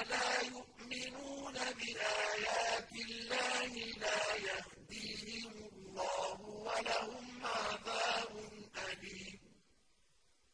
وَلَا يُؤْمِنُونَ